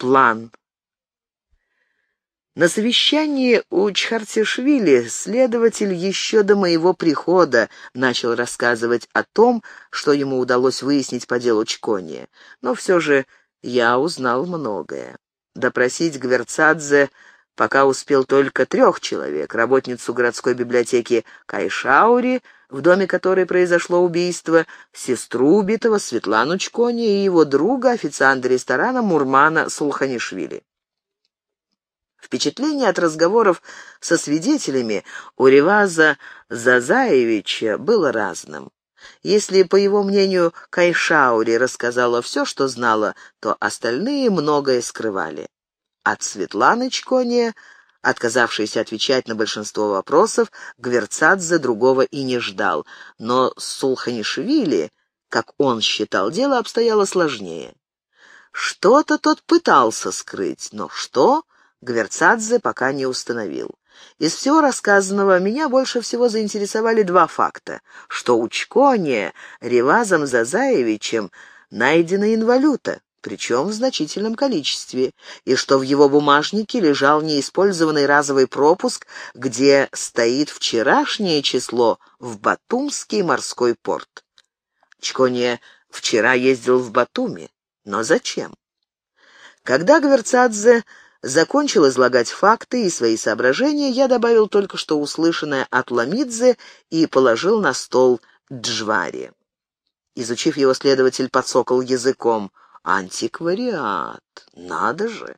план. На совещании у Чхартишвили следователь еще до моего прихода начал рассказывать о том, что ему удалось выяснить по делу Чкония. Но все же я узнал многое. Допросить Гверцадзе пока успел только трех человек. Работницу городской библиотеки Кайшаури, в доме которой произошло убийство, сестру убитого Светлану Чкони и его друга, официанта ресторана Мурмана Сулханишвили. Впечатление от разговоров со свидетелями у Реваза Зазаевича было разным. Если, по его мнению, Кайшаури рассказала все, что знала, то остальные многое скрывали. От Светланы Чкония, отказавшейся отвечать на большинство вопросов, Гверцадзе другого и не ждал, но с Сулханишвили, как он считал, дело обстояло сложнее. Что-то тот пытался скрыть, но что, Гверцадзе пока не установил. Из всего рассказанного меня больше всего заинтересовали два факта, что у Чкония Ревазом Зазаевичем найдена инвалюта, причем в значительном количестве, и что в его бумажнике лежал неиспользованный разовый пропуск, где стоит вчерашнее число в Батумский морской порт. Чкония вчера ездил в Батуми, но зачем? Когда Гверцадзе закончил излагать факты и свои соображения, я добавил только что услышанное от Ламидзе и положил на стол Джвари. Изучив его, следователь подсокол языком. Антиквариат, надо же!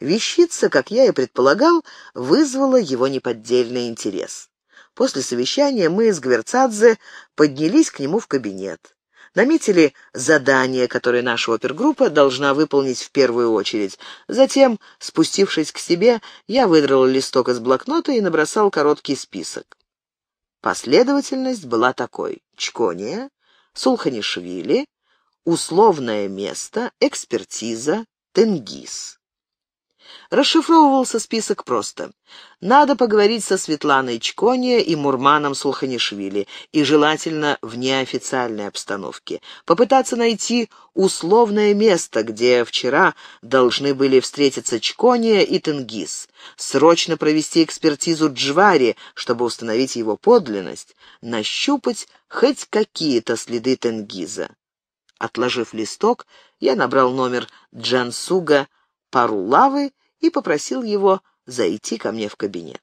Вещица, как я и предполагал, вызвала его неподдельный интерес. После совещания мы с Гверцадзе поднялись к нему в кабинет. Наметили задание, которое наша опергруппа должна выполнить в первую очередь. Затем, спустившись к себе, я выдрал листок из блокнота и набросал короткий список. Последовательность была такой. Чкония, Сулханишвили, условное место, экспертиза, Тенгиз. Расшифровывался список просто. Надо поговорить со Светланой Чкония и Мурманом Сулханишвили, и желательно в неофициальной обстановке. Попытаться найти условное место, где вчера должны были встретиться Чкония и Тенгиз. Срочно провести экспертизу Джвари, чтобы установить его подлинность. Нащупать хоть какие-то следы Тенгиза. Отложив листок, я набрал номер Джансуга Парулавы и попросил его зайти ко мне в кабинет.